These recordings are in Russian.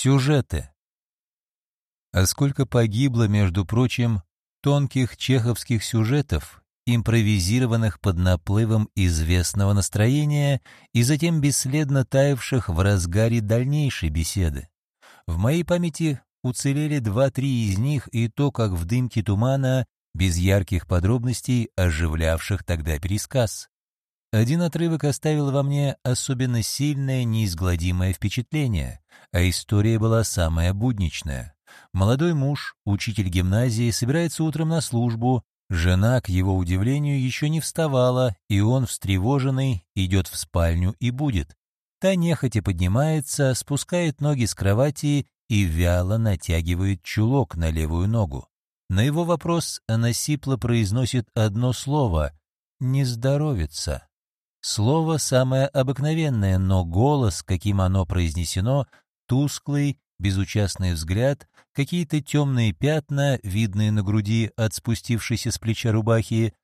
Сюжеты. А сколько погибло, между прочим, тонких чеховских сюжетов, импровизированных под наплывом известного настроения и затем бесследно таявших в разгаре дальнейшей беседы. В моей памяти уцелели два-три из них, и то, как в дымке тумана, без ярких подробностей, оживлявших тогда пересказ. Один отрывок оставил во мне особенно сильное, неизгладимое впечатление, а история была самая будничная. Молодой муж, учитель гимназии, собирается утром на службу, жена, к его удивлению, еще не вставала, и он, встревоженный, идет в спальню и будет. Та нехотя поднимается, спускает ноги с кровати и вяло натягивает чулок на левую ногу. На его вопрос она сипло произносит одно слово «не здоровится». Слово самое обыкновенное, но голос, каким оно произнесено, тусклый, безучастный взгляд, какие-то темные пятна, видные на груди от спустившейся с плеча рубахи,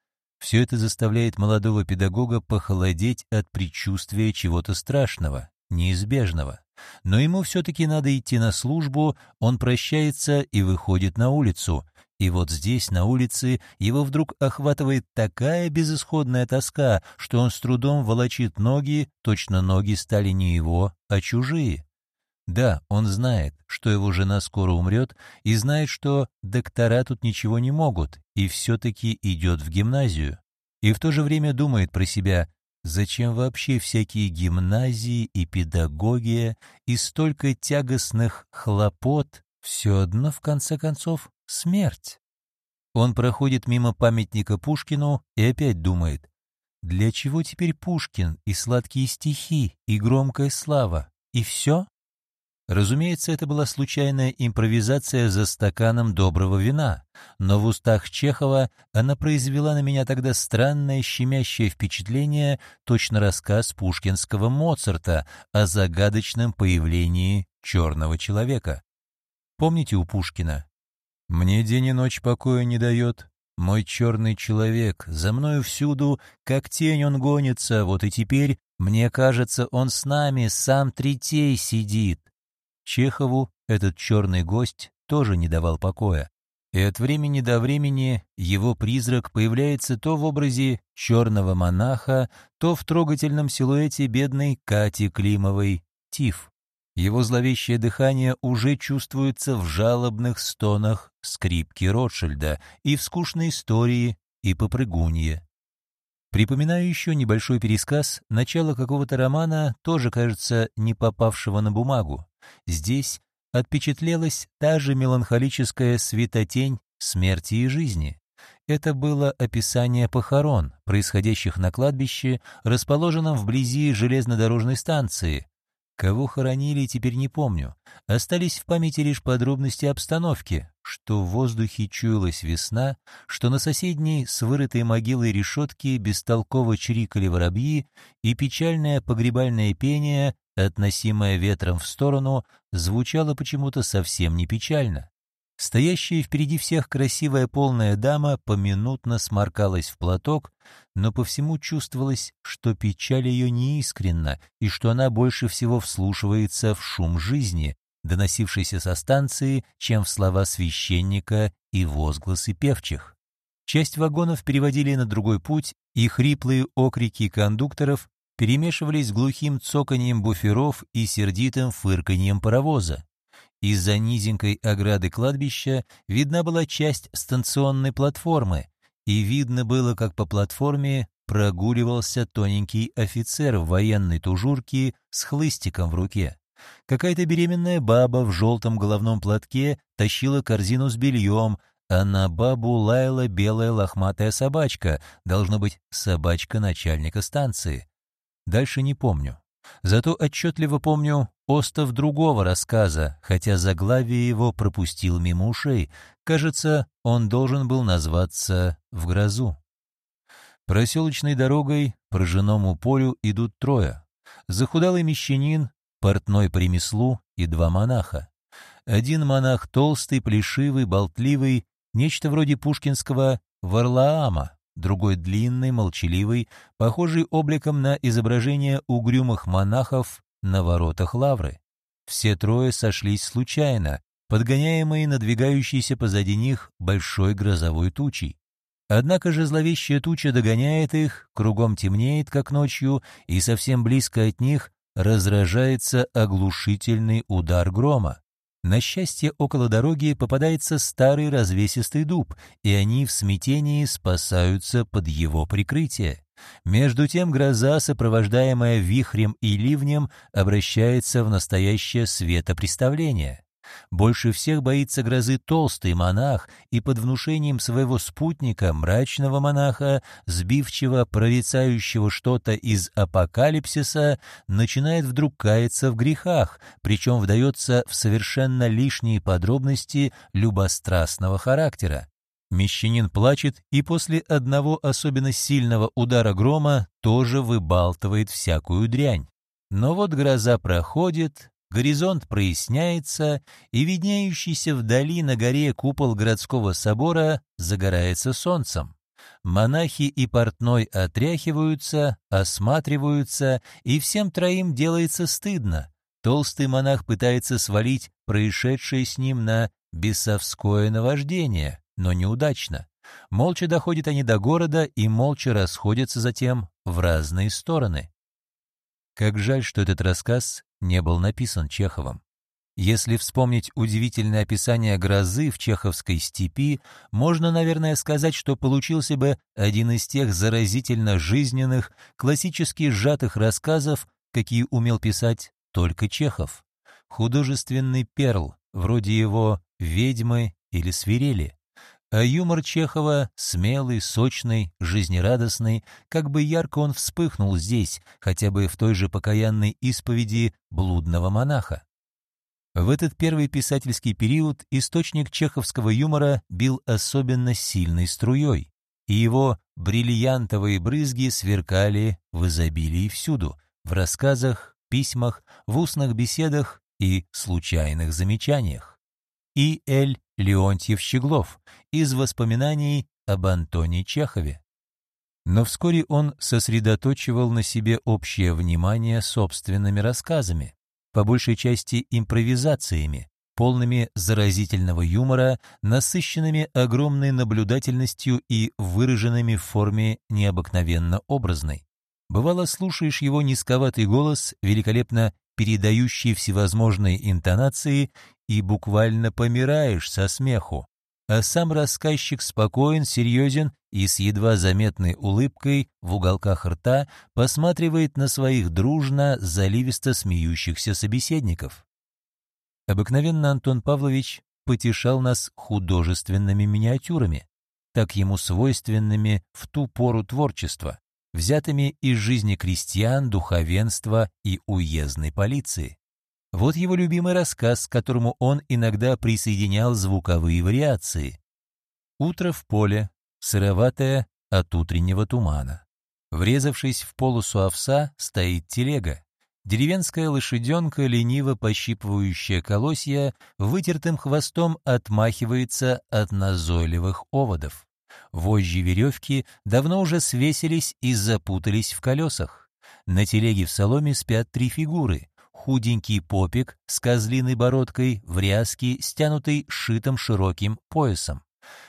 все это заставляет молодого педагога похолодеть от предчувствия чего-то страшного, неизбежного. Но ему все-таки надо идти на службу, он прощается и выходит на улицу, и вот здесь, на улице, его вдруг охватывает такая безысходная тоска, что он с трудом волочит ноги, точно ноги стали не его, а чужие. Да, он знает, что его жена скоро умрет, и знает, что доктора тут ничего не могут, и все-таки идет в гимназию. И в то же время думает про себя, зачем вообще всякие гимназии и педагогия, и столько тягостных хлопот, все одно, в конце концов, смерть. Он проходит мимо памятника Пушкину и опять думает, для чего теперь Пушкин и сладкие стихи, и громкая слава, и все? Разумеется, это была случайная импровизация за стаканом доброго вина, но в устах Чехова она произвела на меня тогда странное щемящее впечатление, точно рассказ пушкинского Моцарта о загадочном появлении черного человека. Помните у Пушкина мне день и ночь покоя не дает. Мой черный человек, за мною всюду, как тень он гонится, вот и теперь, мне кажется, он с нами, сам Третей сидит. Чехову этот черный гость тоже не давал покоя. И от времени до времени его призрак появляется то в образе черного монаха, то в трогательном силуэте бедной Кати Климовой, Тиф. Его зловещее дыхание уже чувствуется в жалобных стонах скрипки Ротшильда и в скучной истории и попрыгунье. Припоминаю еще небольшой пересказ начала какого-то романа, тоже, кажется, не попавшего на бумагу. Здесь отпечатлелась та же меланхолическая светотень смерти и жизни. Это было описание похорон, происходящих на кладбище, расположенном вблизи железнодорожной станции, Кого хоронили, теперь не помню. Остались в памяти лишь подробности обстановки, что в воздухе чуялась весна, что на соседней с вырытой могилой решетки бестолково чирикали воробьи, и печальное погребальное пение, относимое ветром в сторону, звучало почему-то совсем не печально. Стоящая впереди всех красивая полная дама поминутно сморкалась в платок, но по всему чувствовалось, что печаль ее неискренна и что она больше всего вслушивается в шум жизни, доносившийся со станции, чем в слова священника и возгласы певчих. Часть вагонов переводили на другой путь, и хриплые окрики кондукторов перемешивались с глухим цоканьем буферов и сердитым фырканьем паровоза. Из-за низенькой ограды кладбища видна была часть станционной платформы, и видно было, как по платформе прогуливался тоненький офицер в военной тужурке с хлыстиком в руке. Какая-то беременная баба в желтом головном платке тащила корзину с бельем, а на бабу лаяла белая лохматая собачка, должно быть, собачка начальника станции. Дальше не помню. Зато отчетливо помню остов другого рассказа, хотя заглавие его пропустил мимо ушей. Кажется, он должен был назваться «В грозу». Проселочной дорогой по ржаному полю идут трое. Захудалый мещанин, портной по ремеслу и два монаха. Один монах толстый, плешивый, болтливый, нечто вроде пушкинского Варлаама, другой длинный, молчаливый, похожий обликом на изображение угрюмых монахов на воротах лавры. Все трое сошлись случайно, подгоняемые надвигающейся позади них большой грозовой тучей. Однако же зловещая туча догоняет их, кругом темнеет, как ночью, и совсем близко от них разражается оглушительный удар грома. На счастье, около дороги попадается старый развесистый дуб, и они в смятении спасаются под его прикрытие. Между тем гроза, сопровождаемая вихрем и ливнем, обращается в настоящее светопреставление. Больше всех боится грозы толстый монах и под внушением своего спутника, мрачного монаха, сбивчиво прорицающего что-то из апокалипсиса, начинает вдруг каяться в грехах, причем вдается в совершенно лишние подробности любострастного характера. Мещанин плачет и после одного особенно сильного удара грома тоже выбалтывает всякую дрянь. Но вот гроза проходит, горизонт проясняется, и виднеющийся вдали на горе купол городского собора загорается солнцем. Монахи и портной отряхиваются, осматриваются, и всем троим делается стыдно. Толстый монах пытается свалить происшедшее с ним на бесовское наваждение, но неудачно. Молча доходят они до города и молча расходятся затем в разные стороны. Как жаль, что этот рассказ не был написан Чеховым. Если вспомнить удивительное описание грозы в чеховской степи, можно, наверное, сказать, что получился бы один из тех заразительно жизненных, классически сжатых рассказов, какие умел писать только Чехов. Художественный перл, вроде его «Ведьмы» или «Свирели». А юмор Чехова смелый, сочный, жизнерадостный, как бы ярко он вспыхнул здесь, хотя бы в той же покаянной исповеди блудного монаха. В этот первый писательский период источник чеховского юмора бил особенно сильной струей, и его бриллиантовые брызги сверкали в изобилии всюду, в рассказах, письмах, в устных беседах и случайных замечаниях. И. Л. Леонтьев-Щеглов из воспоминаний об Антоне Чехове. Но вскоре он сосредоточивал на себе общее внимание собственными рассказами, по большей части импровизациями, полными заразительного юмора, насыщенными огромной наблюдательностью и выраженными в форме необыкновенно образной. Бывало, слушаешь его низковатый голос, великолепно передающий всевозможные интонации, и буквально помираешь со смеху. А сам рассказчик спокоен, серьезен и с едва заметной улыбкой в уголках рта посматривает на своих дружно, заливисто смеющихся собеседников. Обыкновенно Антон Павлович потешал нас художественными миниатюрами, так ему свойственными в ту пору творчества, взятыми из жизни крестьян, духовенства и уездной полиции. Вот его любимый рассказ, к которому он иногда присоединял звуковые вариации. «Утро в поле, сыроватое от утреннего тумана. Врезавшись в полосу овса, стоит телега. Деревенская лошаденка, лениво пощипывающая колосья, вытертым хвостом отмахивается от назойливых оводов. Вожжи веревки давно уже свесились и запутались в колесах. На телеге в соломе спят три фигуры худенький попик с козлиной бородкой в ряске, стянутой шитым широким поясом.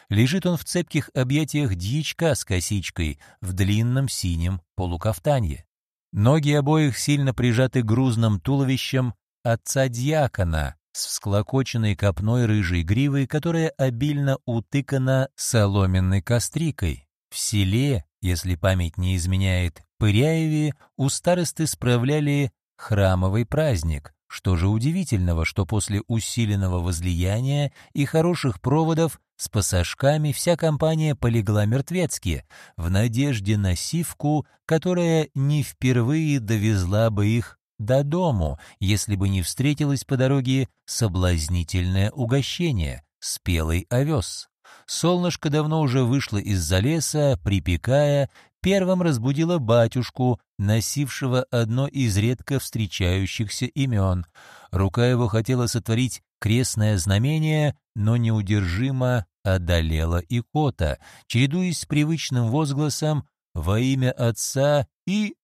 Лежит он в цепких объятиях дьячка с косичкой в длинном синем полукафтанье. Ноги обоих сильно прижаты грузным туловищем отца-дьякона с всклокоченной копной рыжей гривой, которая обильно утыкана соломенной кострикой. В селе, если память не изменяет, Пыряеве у старосты справляли храмовый праздник. Что же удивительного, что после усиленного возлияния и хороших проводов с пассажками вся компания полегла мертвецки, в надежде на сивку, которая не впервые довезла бы их до дому, если бы не встретилось по дороге соблазнительное угощение — спелый овес. Солнышко давно уже вышло из-за леса, припекая, первым разбудила батюшку, носившего одно из редко встречающихся имен. Рука его хотела сотворить крестное знамение, но неудержимо одолела икота, чередуясь с привычным возгласом «Во имя Отца» и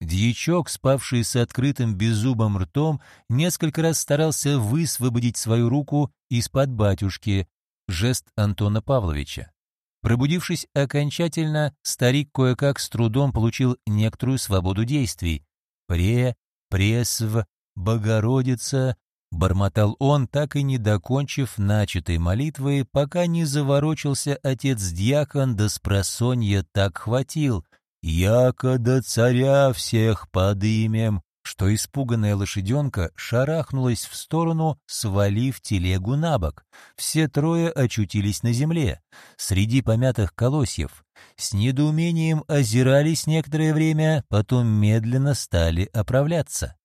Дьячок, спавший с открытым беззубым ртом, несколько раз старался высвободить свою руку из-под батюшки, жест Антона Павловича. Пробудившись окончательно, старик кое-как с трудом получил некоторую свободу действий. «Пре, пресв, Богородица», — бормотал он, так и не докончив начатой молитвы, пока не заворочился отец-дьякон, да спросонья так хватил. «Яко до царя всех подымем», что испуганная лошаденка шарахнулась в сторону, свалив телегу на бок. Все трое очутились на земле, среди помятых колосьев. С недоумением озирались некоторое время, потом медленно стали оправляться.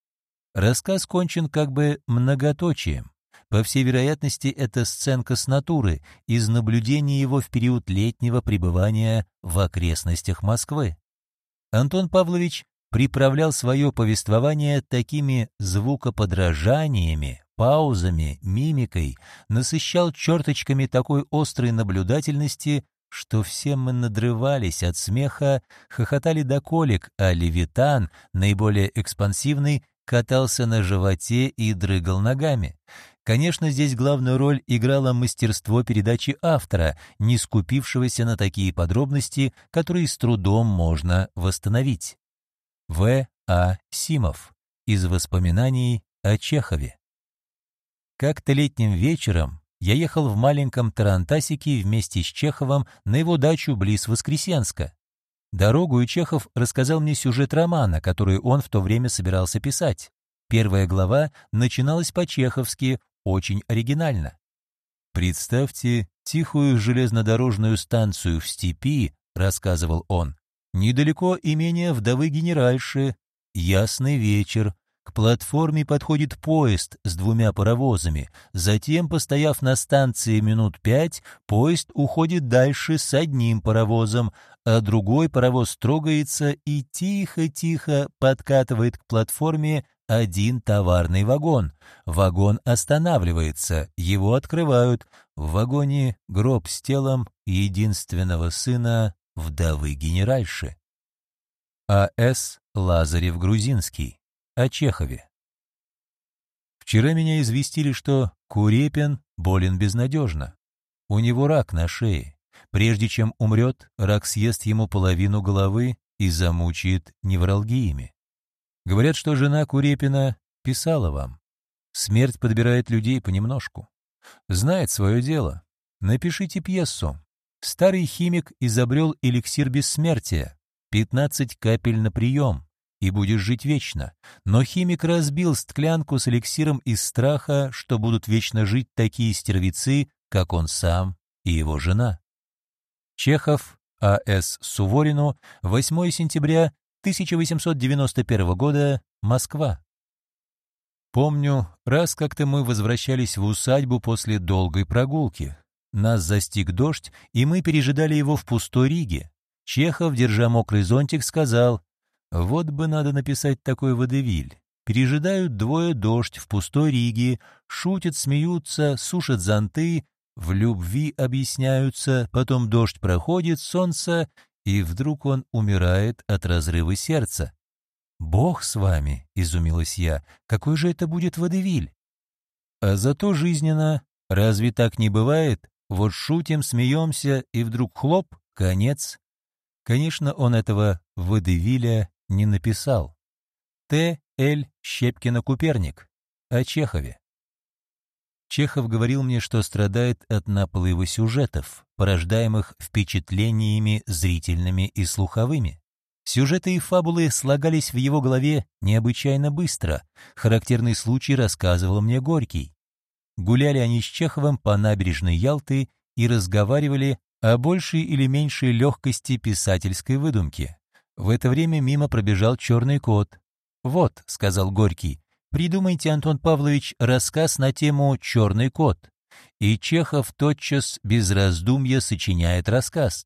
Рассказ кончен как бы многоточием. По всей вероятности, это сценка с натуры, из наблюдения его в период летнего пребывания в окрестностях Москвы. Антон Павлович приправлял свое повествование такими звукоподражаниями, паузами, мимикой, насыщал черточками такой острой наблюдательности, что все мы надрывались от смеха, хохотали до колик, а Левитан, наиболее экспансивный, катался на животе и дрыгал ногами. Конечно, здесь главную роль играло мастерство передачи автора, не скупившегося на такие подробности, которые с трудом можно восстановить. В. А. Симов. Из воспоминаний о Чехове. Как-то летним вечером я ехал в маленьком Тарантасике вместе с Чеховым на его дачу близ Воскресенска. Дорогу и Чехов рассказал мне сюжет романа, который он в то время собирался писать. Первая глава начиналась по-чеховски, очень оригинально. «Представьте тихую железнодорожную станцию в степи», — рассказывал он, Недалеко имение вдовы генеральши. Ясный вечер. К платформе подходит поезд с двумя паровозами. Затем, постояв на станции минут пять, поезд уходит дальше с одним паровозом, а другой паровоз трогается и тихо-тихо подкатывает к платформе один товарный вагон. Вагон останавливается, его открывают. В вагоне гроб с телом единственного сына вдовы генеральши. А.С. Лазарев-Грузинский. О Чехове. Вчера меня известили, что Курепин болен безнадежно. У него рак на шее. Прежде чем умрет, рак съест ему половину головы и замучает невралгиями. Говорят, что жена Курепина писала вам. Смерть подбирает людей понемножку. Знает свое дело. Напишите пьесу, Старый химик изобрел эликсир бессмертия, 15 капель на прием, и будешь жить вечно. Но химик разбил склянку с эликсиром из страха, что будут вечно жить такие стервицы, как он сам и его жена. Чехов, А.С. Суворину, 8 сентября 1891 года, Москва. Помню, раз как-то мы возвращались в усадьбу после долгой прогулки. Нас застиг дождь, и мы пережидали его в пустой Риге. Чехов, держа мокрый зонтик, сказал, «Вот бы надо написать такой водевиль. Пережидают двое дождь в пустой Риге, шутят, смеются, сушат зонты, в любви объясняются, потом дождь проходит, солнце, и вдруг он умирает от разрыва сердца. «Бог с вами!» — изумилась я. «Какой же это будет водевиль?» «А зато жизненно. Разве так не бывает?» Вот шутим, смеемся, и вдруг хлоп, конец. Конечно, он этого водевиля не написал. Т. Л. Щепкина-Куперник. О Чехове. Чехов говорил мне, что страдает от наплыва сюжетов, порождаемых впечатлениями зрительными и слуховыми. Сюжеты и фабулы слагались в его голове необычайно быстро. Характерный случай рассказывал мне Горький. Гуляли они с Чеховым по набережной Ялты и разговаривали о большей или меньшей легкости писательской выдумки. В это время мимо пробежал черный кот. «Вот», — сказал Горький, — «придумайте, Антон Павлович, рассказ на тему «Черный кот». И Чехов тотчас без раздумья сочиняет рассказ.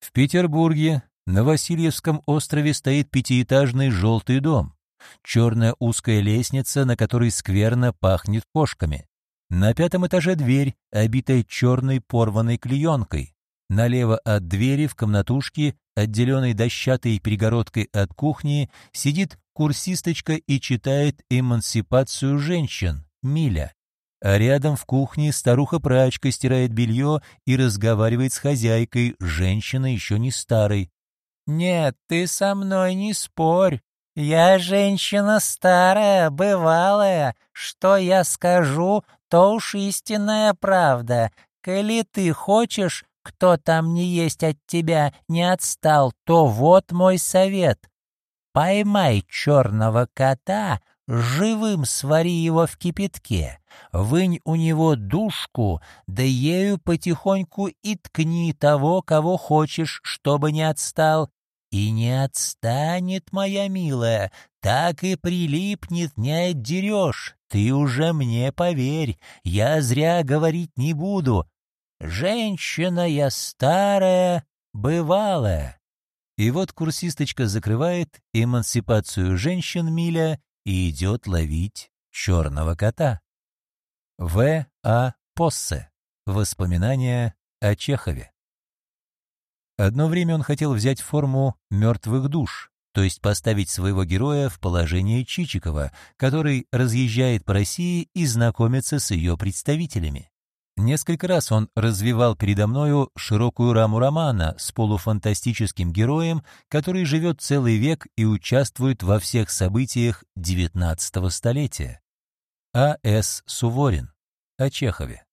В Петербурге на Васильевском острове стоит пятиэтажный желтый дом. Черная узкая лестница, на которой скверно пахнет кошками. На пятом этаже дверь, обитая черной порванной клеенкой. Налево от двери в комнатушке, отделенной дощатой перегородкой от кухни, сидит курсисточка и читает «Эмансипацию женщин» Миля. А рядом в кухне старуха-прачка стирает белье и разговаривает с хозяйкой, женщина еще не старой. «Нет, ты со мной не спорь. Я женщина старая, бывалая. Что я скажу, то уж истинная правда. Коли ты хочешь, кто там не есть от тебя не отстал, то вот мой совет. Поймай черного кота, живым свари его в кипятке, вынь у него душку, да ею потихоньку и ткни того, кого хочешь, чтобы не отстал. И не отстанет, моя милая, так и прилипнет, не отдерешь. Ты уже мне поверь, я зря говорить не буду. Женщина я старая, бывалая. И вот курсисточка закрывает эмансипацию женщин Миля и идет ловить черного кота. В. А. Поссе. Воспоминания о Чехове. Одно время он хотел взять форму мертвых душ, то есть поставить своего героя в положение Чичикова, который разъезжает по России и знакомится с ее представителями. Несколько раз он развивал передо мною широкую раму романа с полуфантастическим героем, который живет целый век и участвует во всех событиях XIX столетия. А. С. Суворин. О Чехове.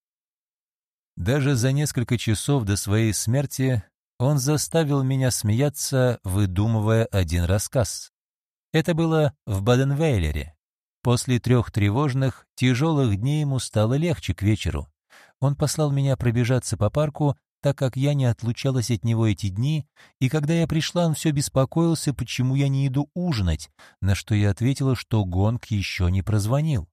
Даже за несколько часов до своей смерти он заставил меня смеяться, выдумывая один рассказ. Это было в Баденвейлере. После трех тревожных, тяжелых дней ему стало легче к вечеру. Он послал меня пробежаться по парку, так как я не отлучалась от него эти дни, и когда я пришла, он все беспокоился, почему я не иду ужинать, на что я ответила, что гонг еще не прозвонил.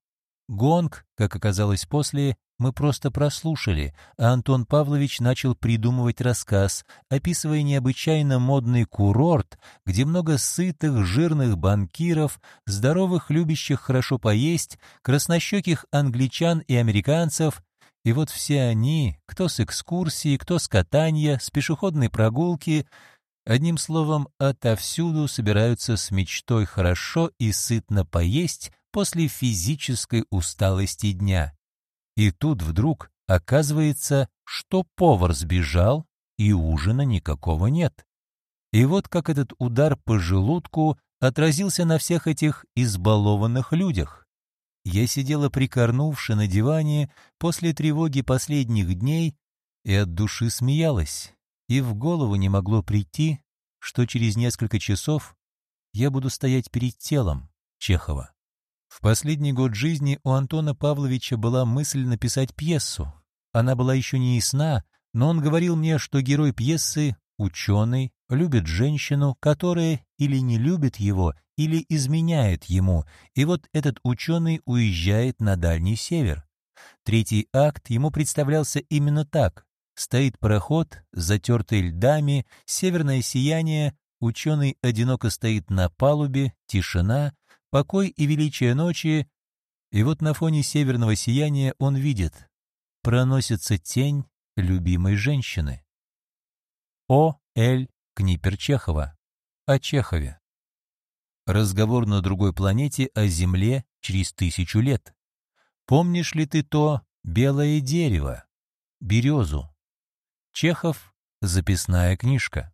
Гонг, как оказалось после, мы просто прослушали, а Антон Павлович начал придумывать рассказ, описывая необычайно модный курорт, где много сытых, жирных банкиров, здоровых, любящих хорошо поесть, краснощеких англичан и американцев, и вот все они, кто с экскурсии, кто с катания, с пешеходной прогулки, одним словом, отовсюду собираются с мечтой хорошо и сытно поесть после физической усталости дня. И тут вдруг оказывается, что повар сбежал, и ужина никакого нет. И вот как этот удар по желудку отразился на всех этих избалованных людях. Я сидела прикорнувши на диване после тревоги последних дней и от души смеялась, и в голову не могло прийти, что через несколько часов я буду стоять перед телом Чехова. В последний год жизни у Антона Павловича была мысль написать пьесу. Она была еще не ясна, но он говорил мне, что герой пьесы — ученый, любит женщину, которая или не любит его, или изменяет ему, и вот этот ученый уезжает на Дальний Север. Третий акт ему представлялся именно так. Стоит пароход, затертый льдами, северное сияние, ученый одиноко стоит на палубе, тишина, покой и величие ночи, и вот на фоне северного сияния он видит, проносится тень любимой женщины. О. Л. Книпер Чехова. О Чехове. Разговор на другой планете о Земле через тысячу лет. Помнишь ли ты то белое дерево? Березу. Чехов. Записная книжка.